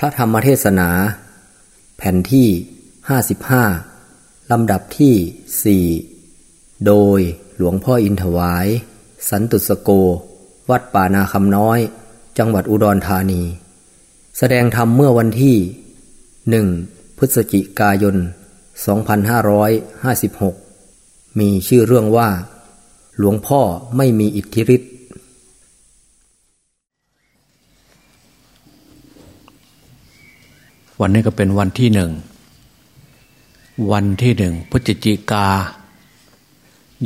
พระธรรมเทศนา แผ่นที่ห้าสิบห้าลำดับที่สี่โดยหลวงพ่ออินถวาย สันตุสโก วัดป่านาคำน้อย จังหวัดอุดรธานี แสดงธรรมเมื่อวันที่หนึ่งพฤศจิกายน 2556 มีชื่อเรื่องว่า หลวงพ่อไม่มีอิทธิฤทธิ์ วันนี้ก็เป็นวันที่หนึ่ง วันที่หนึ่งพฤศจิกา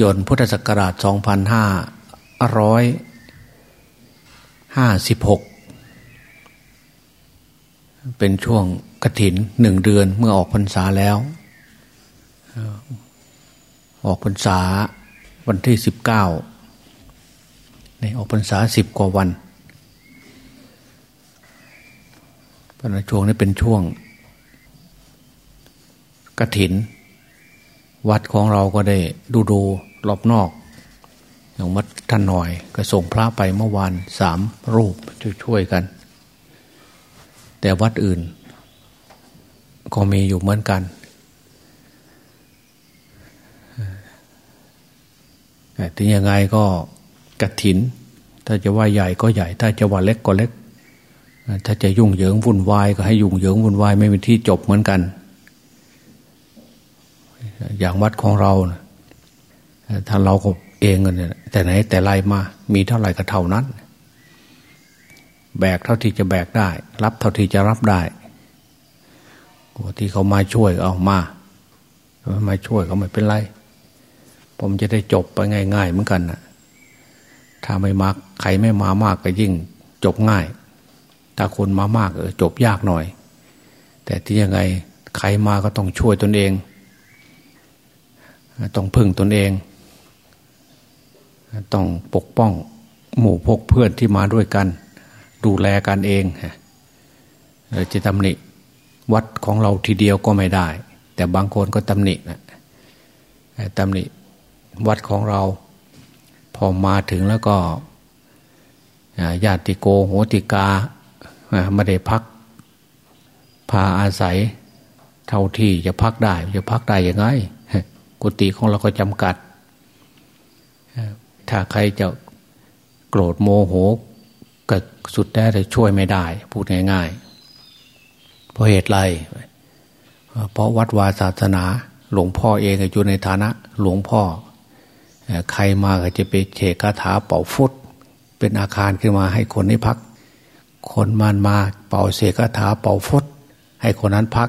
ยนพุทธศักราช 2556 เป็นช่วงกระถินหนึ่งเดือนเมื่อออกพรรษาแล้ว ออกพรรษาวันที่สิบเก้าในออกพรรษาสิบกว่าวัน เพราะช่วงนี้เป็นช่วงกระถิน วัดของเราก็ได้ดูดูรอบนอก อย่างวัดท่านหน่อย ก็ส่งพระไปเมื่อวานสามรูปช่วยๆกัน แต่วัดอื่น ก็มีอยู่เหมือนกัน แต่ถึงยังไงก็กระถิน ถ้าจะว่าใหญ่ก็ใหญ่ ถ้าจะว่าเล็กก็เล็ก ถ้าจะยุ่งเหยิงวุ่นวายก็ให้ยุ่งเหยิงวุ่นวายไม่มีที่จบเหมือนกัน อย่างวัดของเราถ้าเราก็เองเนี่ยแต่ไหนแต่ไรมา มีเท่าไหร่ก็เท่านั้น แบกเท่าที่จะแบกได้ รับเท่าที่จะรับได้ที่เขามาช่วยเอามามาช่วยเขาไม่เป็นไร ผมจะได้จบไปง่าย ๆ เหมือนกันนะถ้าไม่มาใครไม่มามากก็ยิ่งจบง่าย ถ้าคนมามากเออจบยากหน่อย แต่ที่ยังไงใครมาก็ต้องช่วยตนเอง ต้องพึ่งตนเอง ต้องปกป้องหมู่พกเพื่อนที่มาด้วยกัน ดูแลกันเองจะตำหนิวัดของเราทีเดียวก็ไม่ได้ แต่บางคนก็ตำหนินะตำหนิวัดของเรา พอมาถึงแล้วก็ญาติโกโหติกา ไม่ได้พัก พาอาศัย เท่าที่จะพักได้ จะพักได้ยังไงกุฏิของเราก็จำกัด ถ้าใครจะโกรธโมโหก็สุดแท้แต่ช่วยไม่ได้ พูดง่ายๆเพราะเหตุไรเพราะวัดวาศาสนา หลวงพ่อเองอยู่ในฐานะ หลวงพ่อ ใครมาก็จะไปเฉกคาถาเป่าฟุตเป็นอาคารขึ้นมาให้คนนี้พัก คนมันมาเป่าเสกคาถาเป่าฟุตให้คนนั้นพัก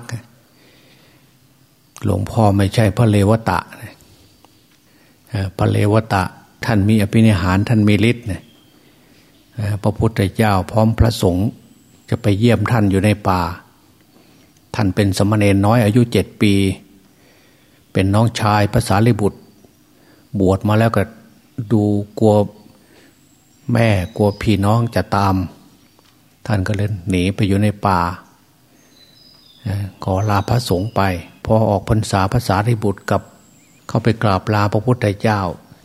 หลวงพ่อไม่ใช่พระเลวตะพระเลวตะ ท่านมีอภินิหารท่านมีฤทธิ์พระพุทธเจ้าพร้อมพระสงฆ์จะไปเยี่ยมท่านอยู่ในป่า ท่านเป็นสมณเณรน้อยอายุเจ็ดปี เป็นน้องชายภาษาลิบุตร บวชมาแล้วก็ดูกลัวแม่กลัวพี่น้องจะตาม ท่านก็เลยหนีไปอยู่ในป่าขอลาพระสงฆ์ไป พอออกพรรษาภาษาลิบุตรกับ เข้าไปกราบลาพระพุทธเจ้า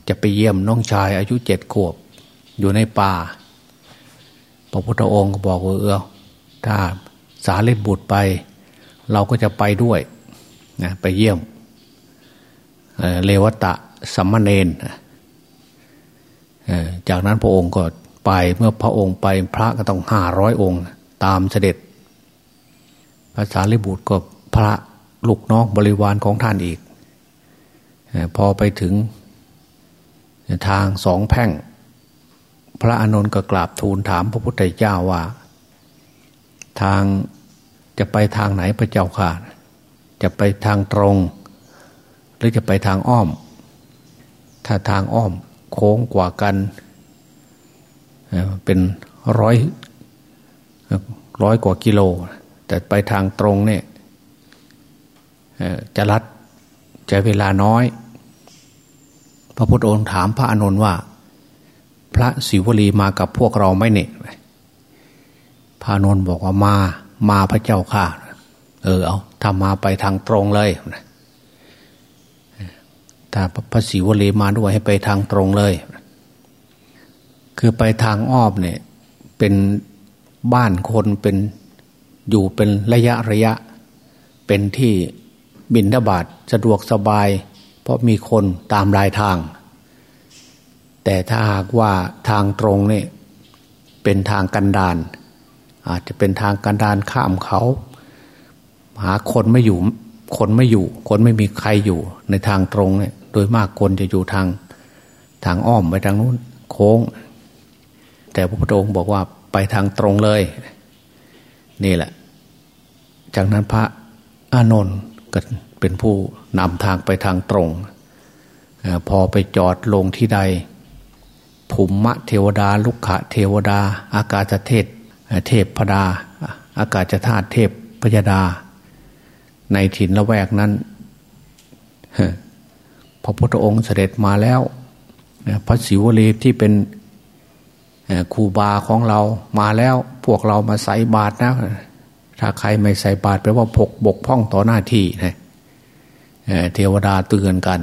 จะไปเยี่ยมน้องชายอายุเจ็ดขวบ อยู่ในป่า พระพุทธองค์ก็บอกว่าเออถ้าสารีบุตรไป เราก็จะไปด้วยนะไปเยี่ยมเเลวตะสัมมาเนนจากนั้นพระองค์ก็ ไปเมื่อพระองค์ไปพระก็ต้องห้าร้อยองค์ ตามเสด็จภาษาลิบุตรก็พระลูกน้องบริวารของท่านอีก พอไปถึงทางสองแพ่ง พระอานนท์ก็กราบทูลถามพระพุทธเจ้าว่า ทางจะไปทางไหนพระเจ้าค่ะ จะไปทางตรง หรือจะไปทางอ้อม ถ้าทางอ้อมโค้งกว่ากัน เป็นร้อยร้อยกว่ากิโล แต่ไปทางตรงเนี่ยจะรัดจะเวลาน้อย พระพุทธองค์ถามพระอานนท์ว่า พระศิวลีมากับพวกเราไหมเนี่ยพระอานนท์บอกว่ามามาพระเจ้าค่ะ เออเอาถ้ามาไปทางตรงเลยถ้าพระศิวลีมาด้วยให้ไปทางตรงเลย คือไปทางอ้อมเนี่ยเป็นบ้านคนเป็นอยู่เป็นระยะระยะ เป็นที่บินทบาทสะดวกสบาย เพราะมีคนตามรายทาง แต่ถ้าหากว่าทางตรงนี่เป็นทางกันดาน อาจจะเป็นทางกันดานข้ามเขา หาคนไม่อยู่คนไม่อยู่ คนไม่มีใครอยู่ในทางตรงเนี่ยโดยมากคนจะอยู่ทางทางอ้อมไปทางนู้นโค้ง แต่พระพุทธองค์บอกว่าไปทางตรงเลย นี่แหละ จากนั้นพระอานนท์ก็เป็นผู้นำทางไปทางตรงพอไปจอดลงที่ใดภุมมะเทวดา ลุกขะเทวดา อากาศเทศเทพพดา อากาศธาตุเทพพยดา ในถิ่นละแวกนั้นพระพุทธองค์เสด็จมาแล้วพระศิวลีที่เป็น ครูบาของเรามาแล้วพวกเรามาใส่บาตรนะ ถ้าใครไม่ใส่บาตรแปลว่าพกบกพ่องต่อหน้าที่นะเทวดาเตือนกัน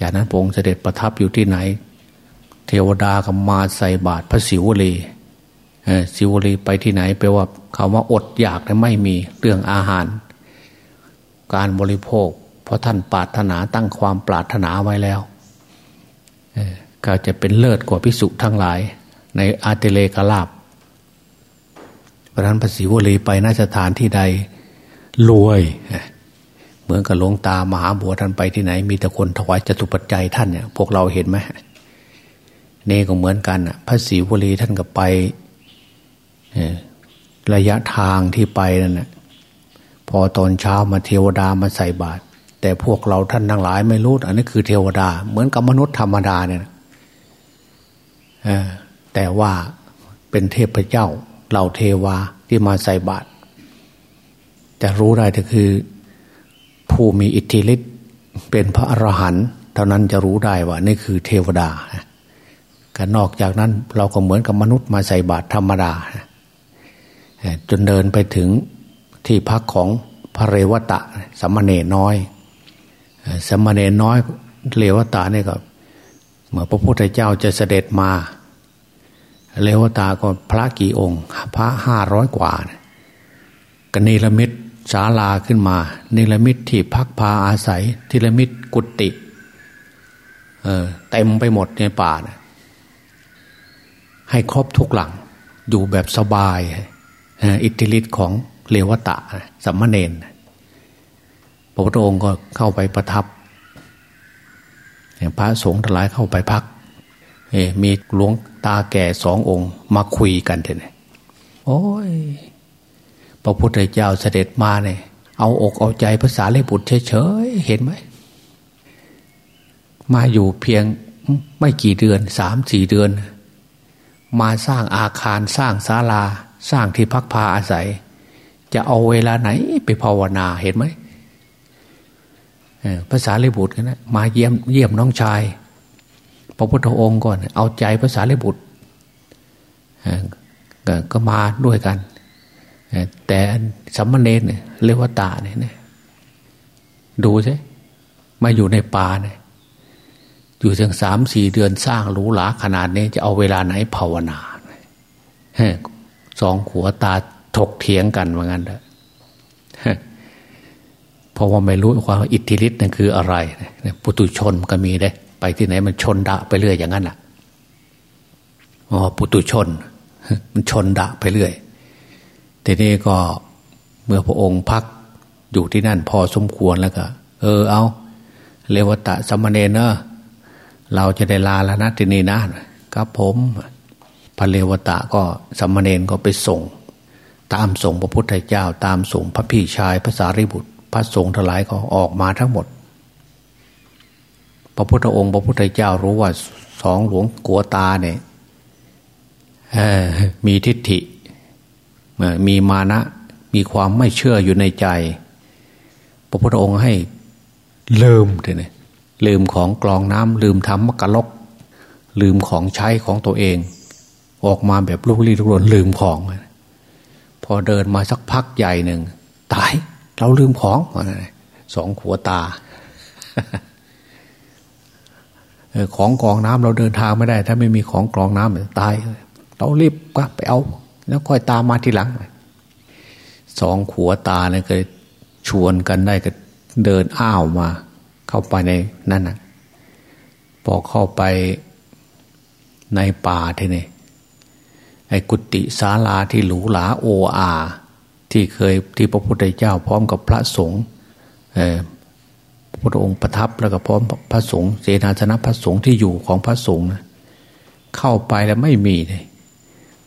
จากนั้นพระองค์เสด็จประทับอยู่ที่ไหน เทวดาก็มาใส่บาตรพระศิวลีศิวลีไปที่ไหนแปลว่าคำว่าอดอยากไม่มีเรื่องอาหาร การบริโภค เพราะท่านปรารถนาตั้งความปรารถนาไว้แล้ว ก็จะเป็นเลิศกว่าพิสุทั้งหลาย ในอาเตเลกาลาบพระนั้นพระศิวลีไปน่าสถานที่ใดรวยเหมือนกับหลวงตามหาบัวท่านไปที่ไหน มีแต่คนถวายจตุปัจจัยท่านเนี่ยพวกเราเห็นไหมเนี่ก็เหมือนกันพระศิวลีท่านก็ไประยะทางที่ไปนั่นนะพอตอนเช้ามาเทวดามาใส่บาตรแต่พวกเราท่านทั้งหลายไม่รู้ อันนี้คือเทวดา เหมือนกับมนุษย์ธรรมดาเนี่ย แต่ว่าเป็นเทพเจ้าเหล่าเทวาที่มาใส่บาตรจะรู้ได้ก็คือ ผู้มีอิทธิฤทธิ์เป็นพระอรหันต์เท่านั้นจะรู้ได้ว่านี่คือเทวดาก็นอกจากนั้นเราก็เหมือนกับมนุษย์มาใส่บาตรธรรมดาจนเดินไปถึงที่พักของพระเรวตะสมณเณรน้อย สมณเณรน้อยเรวตะนี่ก็เมื่อพระพุทธเจ้าจะเสด็จมา เรวตาก็พระกี่องค์ พระห้าร้อยกว่ากันนิรมิตศาลาขึ้นมานิรมิตที่พักพาอาศัยนิรมิตกุฏิเออเต็มไปหมดในป่านะให้ครบทุกหลัง อยู่แบบสบาย อิทธิฤทธิ์ของเลวตะสัมมาเนนพระพุทธองค์ก็เข้าไปประทับพระสงฆ์ทั้งหลายเข้าไปพัก มีหลวงตาแก่สององค์ มาคุยกันเถอะโอ้ย พระพุทธเจ้าเสด็จมาเนี่ย เอาอกเอาใจภาษาเลบุตรเฉยๆ เห็นไหม มาอยู่เพียงไม่กี่เดือนสามสี่เดือน มาสร้างอาคารสร้างศาลา สร้างที่พักพาอาศัย จะเอาเวลาไหนไปภาวนาเห็นไหมภาษาเลบุตรกันนะมาเยี่ยมเยี่ยมน้องชาย พระพุทธองค์ก่อน เอาใจภาษาลิบุตรก็มาด้วยกัน แต่สัมมาเนรเลวตาเนี่ยดูใช่มาอยู่ในป่าเนี่ยอยู่ถึงสามสี่เดือนสร้างหรูหราขนาดนี้จะเอาเวลาไหนภาวนาสองขัวตาถกเถียงกันว่างั้นเลยเพราะว่าไม่รู้ความอิทธิฤทธิ์นั่นคืออะไรปุตุชนก็มีได้ ไปที่ไหนมันชนดะไปเรื่อยอย่างนั้นแหละอ๋อปุตุชน มันชนดะไปเรื่อยทีนี้ก็เมื่อพระองค์พักอยู่ที่นั่นพอสมควรแล้วก็ เออเอาเลวตะสมณเณรเนอะเราจะได้ลาแล้วนะทีนี่นะครับผมพระเลวตะก็สมณเณรก็ไปส่ง ตามส่งพระพุทธเจ้า ตามส่งพระพี่ชายพระสารีบุตร พระสงฆ์ทั้งหลายก็ออกมาทั้งหมด พระพุทธองค์ พระพุทธเจ้ารู้ว่าสองหลวงกัวตาเนี่ยมีทิฏฐิมีมานะ มีความไม่เชื่ออยู่ในใจ พระพุทธองค์ให้ลืมเลยลืมของกรองน้ำลืมทำมกลก ลืมของใช้ของตัวเอง ออกมาแบบลูกลี้ลุกลนลืมของ พอเดินมาสักพักใหญ่หนึ่ง ตาย เราลืมของสองขัวตา ของกรองน้ำเราเดินทางไม่ได้ ถ้าไม่มีของกรองน้ำตาย เรารีบก็ไปเอา แล้วค่อยตามมาทีหลังสองขัวตาเนี่ยก็ชวนกันได้ก็เดินอ้าวมา เข้าไปในนั่นนะพอเข้าไปในป่าทีนี่ไอ้กุฏิศาลาที่หรูหราโออา ที่เคยที่พระพุทธเจ้าพร้อมกับพระสงฆ์ พุทธองค์ประทับแล้วก็พร้อมพระสงฆ์เสนาสนะพระสงฆ์ที่อยู่ของพระสงฆ์เข้าไปแล้วไม่มีเลย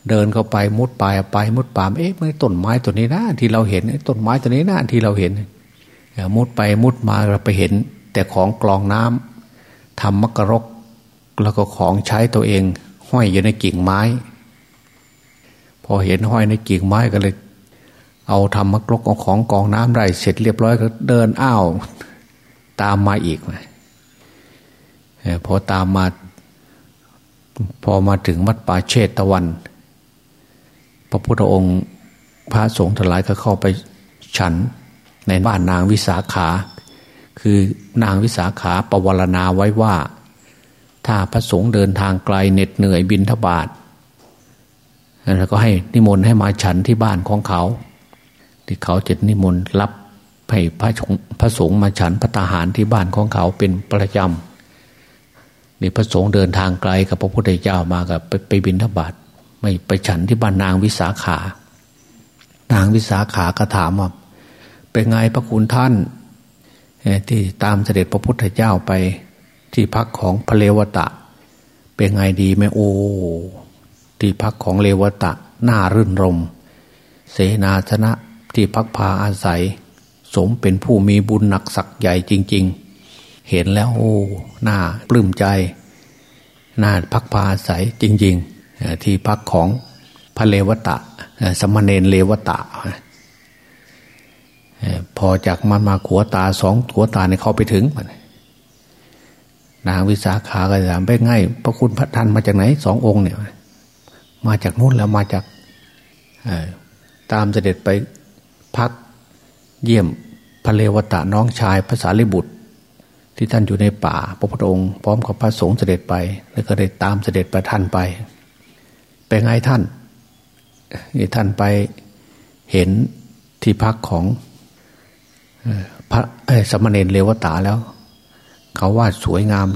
เดินเข้าไปมุดป่าไปมุดป่าเอ๊ะไม่ต้นไม้ตัวนี้นะที่เราเห็นต้นไม้ตัวนี้นะที่เราเห็นมุดไปมุดมาเราไปเห็น แต่ของกรองน้ำทำมกรกแล้วก็ของใช้ตัวเอง ห้อยอยู่ในกิ่งไม้ พอเห็นห้อยในกิ่งไม้ก็เลย เอาทำมกรกเอาของกองน้ำได้เสร็จเรียบร้อยก็เดินอ้าว ตามมาอีกพอตามมา พอมาถึงวัดป่าเชตตะวัน พระพุทธองค์พระสงฆ์ทั้งหลายก็เข้าไปฉันในบ้านนางวิสาขา คือนางวิสาขาประวรณาไว้ว่า ถ้าพระสงฆ์เดินทางไกลเหน็ดเหนื่อยบินทบาทแล้วก็ให้นิมนต์ให้มาฉันที่บ้านของเขา ที่เขาจะนิมนต์รับ ให้พระสงฆ์พระสงฆ์มาฉันพระตาหารที่บ้านของเขาเป็นประจำนี่พระสงฆ์เดินทางไกลกับพระพุทธเจ้ามากับไปไปบินทบาทไม่ไปฉันที่บ้านนางวิสาขา นางวิสาขาก็ถามว่าเป็นไงพระคุณท่านที่ตามเสด็จพระพุทธเจ้าไปที่พักของพระเลวตะ เป็นไงดีไหมโอ้ที่พักของเลวตะน่ารื่นรม เสนาชนะที่พักพาอาศัย สมเป็นผู้มีบุญหนักสักใหญ่จริง ๆ เห็นแล้วโอ้หน่าปลื้มใจหน่าพักพาอาศัยจริง ๆ ที่พักของพระเลวตะ สมณเณรเลวตะ พอจากมันมาขัวตาสองขัวตาเนี่ยเข้าไปถึงนางวิสาขาก็ถามไปง่ายพระคุณพระท่านมาจากไหนสององค์เนี่ย มาจากนู้นแล้วมาจากตามเสด็จไปพัก เยี่ยมพระเลวตะน้องชายภาษาลิบุตร ที่ท่านอยู่ในป่าพระพุทธองค์พร้อมกับพระสงฆ์เสด็จไป แล้วก็ได้ตามเสด็จไปท่านไปเป็นไงท่านท่านไปเห็นที่พักของพระสมณเณรเลวตาแล้ว เขาว่าสวยงาม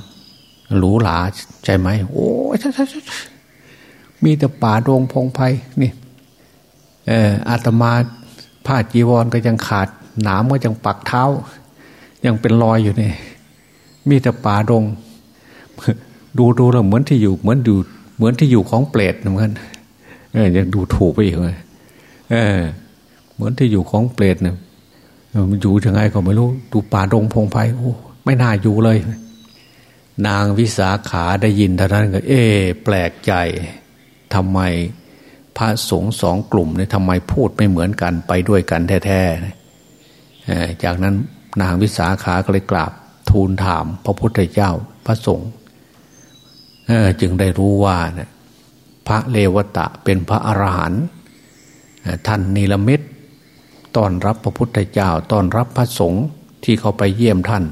หรูหราใจไหมโอ้ยมีแต่ป่าโรงพงไพ่นี่เอออาตมา ผ้าจีวรก็ยังขาด หนามก็ยังปักเท้า ยังเป็นรอยอยู่นี่มีแต่ป่าดง ดูดูแล้วเหมือนที่อยู่เหมือนอยู่เหมือนที่อยู่ของเปรตเหมือนกันเออยังดูถูกไปอีกเลยเออ เหมือนที่อยู่ของเปรตเนี่ยมันอยู่ยังไงก็ไม่รู้ ดูป่าดงพงไพ่โอ้ไม่น่าอยู่เลย นางวิสาขาได้ยินเท่านั้นก็ เอ๊แปลกใจทำไม พระสงฆ์สองกลุ่มเนี่ยทำไมพูดไม่เหมือนกันไปด้วยกันแท้ๆจากนั้นนางวิสาขาก็เลยกราบทูลถาม พระพุทธเจ้าพระสงฆ์จึงได้รู้ว่านะพระเลวตะเป็นพระอรหันต์ท่านนิรมิตต้อนรับพระพุทธเจ้าต้อนรับพระสงฆ์ที่เขาไปเยี่ยมท่าน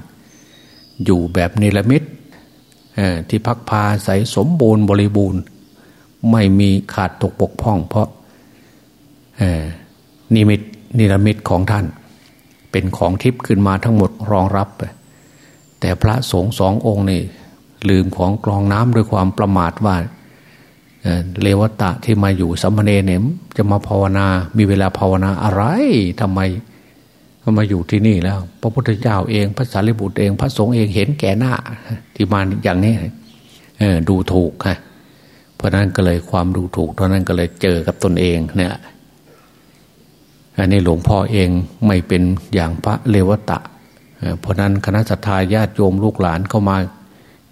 อยู่แบบนิรมิตที่พักพาใสสมบูรณ์บริบูรณ์ ไม่มีขาดตกบกพร่อง เพราะนิมิตนิรมิตของท่าน เป็นของทิพย์ขึ้นมาทั้งหมดรองรับ แต่พระสงฆ์สององค์นี่ลืมของกรองน้ำด้วยความประมาทว่าเลวตะที่มาอยู่สัมเนเนมจะมาภาวนา มีเวลาภาวนาอะไรทำไมมาอยู่ที่นี่แล้ว พระพุทธเจ้าเอง พระสารีบุตรเอง พระสงฆ์เองเห็นแก่หน้าที่มาอย่างนี้ดูถูกฮะ เพราะนั้นก็เลยความดูถูกเพราะนั้นก็เลยเจอกับตนเองเนี่ยอันนี้หลวงพ่อเองไม่เป็นอย่างพระเลวตะ เพราะนั้นคณะสัตยาญาติโยมลูกหลานเข้ามา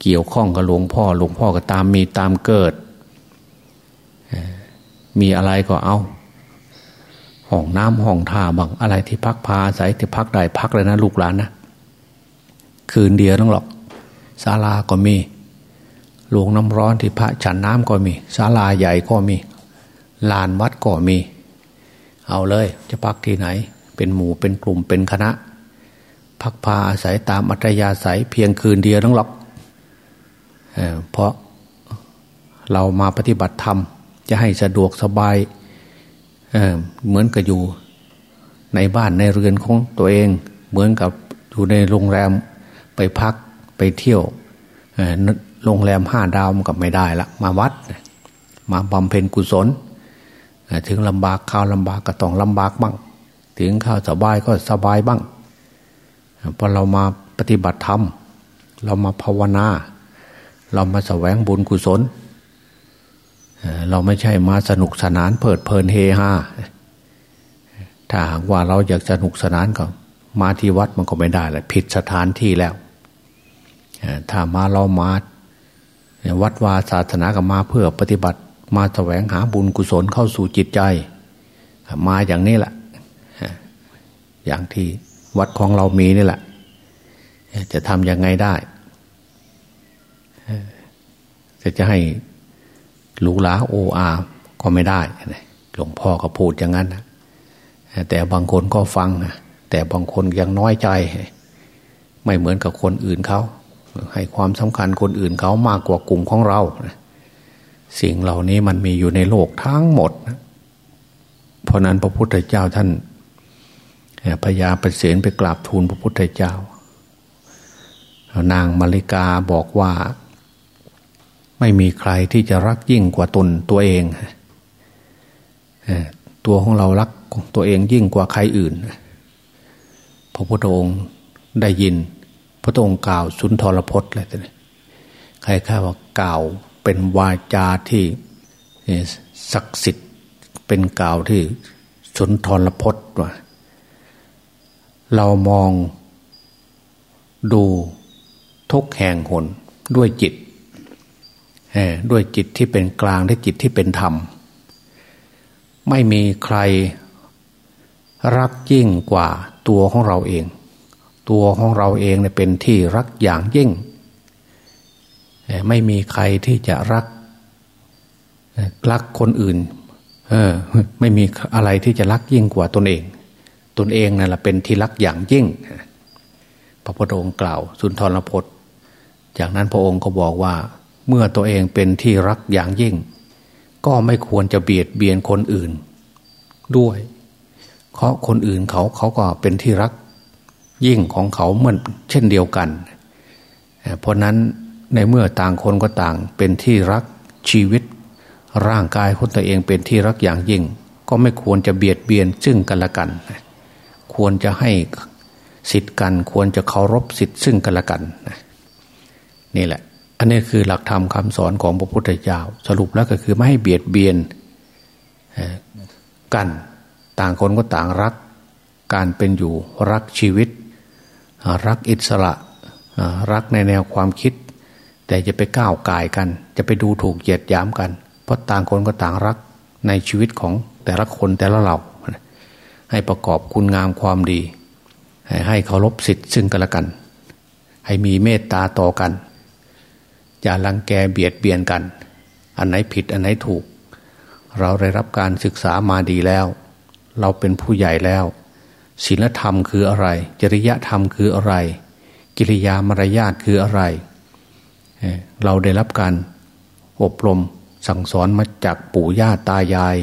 เกี่ยวข้องกับหลวงพ่อ หลวงพ่อก็ตามมีตามเกิด มีอะไรก็เอาห้องน้ำห้องท่าบางอะไรที่พักพาใส่ที่พักได้พักเลยนะลูกหลานนะคืนเดียวต้องหรอกศาลาก็มี หลวงน้ำร้อนที่พระฉันน้ำก็มีศาลาใหญ่ก็มี ลานวัดก็มี เอาเลย จะพักที่ไหน เป็นหมู่เป็นกลุ่มเป็นคณะ พักพาอาศัยตามอัตยาศัยเพียงคืนเดียวต้องหรอกเพราะเรามาปฏิบัติธรรม จะให้สะดวกสบายเเหมือนกับอยู่ในบ้านในเรือนของตัวเอง เหมือนกับอยู่ในโรงแรมไปพักไปเที่ยว โรงแรมห้าดาวมันก็ไม่ได้ละ มาวัด มาบำเพ็ญกุศล ถึงลำบากข้าวลำบากก็ต้องลำบากบ้าง ถึงข้าวสบายก็สบายบ้างพอเรามาปฏิบัติธรรม เรามาภาวนา เรามาแสวงบุญกุศล เราไม่ใช่มาสนุกสนานเพิดเพลินเฮฮาถ้าหากว่าเราอยากสนุกสนานก็มาที่วัดมันก็ไม่ได้แหละผิดสถานที่แล้วถ้ามาเรามา วัดวาศาสนาก็มาเพื่อปฏิบัติ มาแสวงหาบุญกุศลเข้าสู่จิตใจ มาอย่างนี้แหละอย่างที่วัดของเรามีนี่แหละ จะทำยังไงได้จะจะให้หลูหลาโออาก็ไม่ได้หลวงพ่อก็พูดอย่างนั้นนะแต่บางคนก็ฟัง แต่บางคนยังน้อยใจ ไม่เหมือนกับคนอื่นเขา ให้ความสำคัญคนอื่นเขามากกว่ากลุ่มของเราสิ่งเหล่านี้มันมีอยู่ในโลกทั้งหมด เพราะนั้นพระพุทธเจ้าท่านพญาประเสนไปกราบทูลพระพุทธเจ้า นางมาริกาบอกว่า ไม่มีใครที่จะรักยิ่งกว่าตนตัวเอง ตัวของเรารักตัวเองยิ่งกว่าใครอื่น พระพุทธองค์ได้ยิน ระองค์กล่าวสุนทรพจน์เลยใครข้าว่ากล่าวเป็นวาจาที่ศักดิ์สิทธิ์เป็นกล่าวที่สุนทรพจน์ว่าเรามองดูทุกแห่งหนด้วยจิตด้วยจิตที่เป็นกลางและจิตที่เป็นธรรม ไม่มีใครรักยิ่งกว่าตัวของเราเอง ตัวของเราเองเนี่ยเป็นที่รักอย่างยิ่ง ไม่มีใครที่จะรัก รักคนอื่น เออ ไม่มีอะไรที่จะรักยิ่งกว่าตนเอง ตนเองนั่นแหละเป็นที่รักอย่างยิ่ง พระพุทธองค์กล่าว สุนทรพจน์ จากนั้นพระองค์ก็บอกว่า เมื่อตัวเองเป็นที่รักอย่างยิ่ง ก็ไม่ควรจะเบียดเบียนคนอื่น ด้วยเพราะคนอื่นเขาเขาก็เป็นที่รัก ยิ่งของเขาเหมือนเช่นเดียวกัน เพราะนั้นในเมื่อต่างคนก็ต่างเป็นที่รักชีวิต ร่างกายคนตัวเองเป็นที่รักอย่างยิ่ง ก็ไม่ควรจะเบียดเบียนซึ่งกันและกัน ควรจะให้สิทธิ์กันควรจะเคารพสิทธิ์ซึ่งกันและกันนี่แหละ อันนี้คือหลักธรรมคาสอนของพระพุทธเจ้า สรุปแล้วก็คือไม่ให้เบียดเบียนกันต่างคนก็ต่างรักการเป็นอยู่รักชีวิต รักอิสระรักในแนวความคิด แต่จะไปก้าวกายกัน จะไปดูถูกเหยียดหยามกัน เพราะต่างคนก็ต่างรักในชีวิตของแต่ละคนแต่ละเราให้ประกอบคุณงามความดี ให้เคารพสิทธิ์ซึ่งกันและกัน ให้มีเมตตาต่อกัน อย่าลังแกเบียดเบียนกัน อันไหนผิดอันไหนถูก เราได้รับการศึกษามาดีแล้ว เราเป็นผู้ใหญ่แล้ว ศีลธรรมคืออะไร จริยธรรมคืออะไร กิริยามารยาทคืออะไร เราได้รับการอบรมสั่งสอนมาจากปู่ย่าตายาย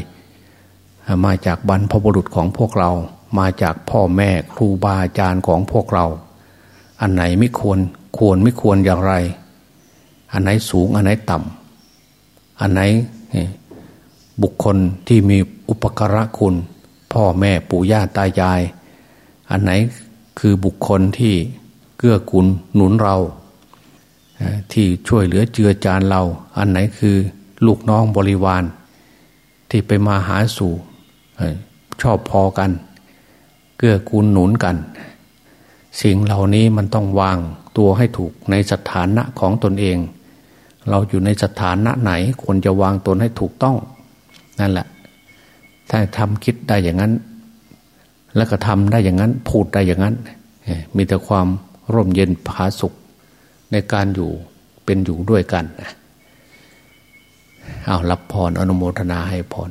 มาจากบรรพบุรุษของพวกเรา มาจากพ่อแม่ครูบาอาจารย์ของพวกเรา อันไหนไม่ควรควรไม่ควรอย่างไร อันไหนสูงอันไหนต่ำอันไหนบุคคลที่มีอุปการะคุณ พ่อแม่ปู่ย่าตายาย อันไหนคือบุคคลที่เกื้อกูลหนุนเรา ที่ช่วยเหลือเจือจานเรา อันไหนคือลูกน้องบริวาร ที่ไปมาหาสู่ชอบพอกัน เกื้อกูลหนุนกัน สิ่งเหล่านี้มันต้องวางตัวให้ถูกในสถานะของตนเอง เราอยู่ในสถานะไหนควรจะวางตนให้ถูกต้อง นั่นแหละ ถ้าทำคิดได้อย่างนั้น แล้วก็ทำได้อย่างนั้น พูดได้อย่างนั้น มีแต่ความร่มเย็นผาสุขในการอยู่เป็นอยู่ด้วยกันเอารับพรออนุโมทนาให้พร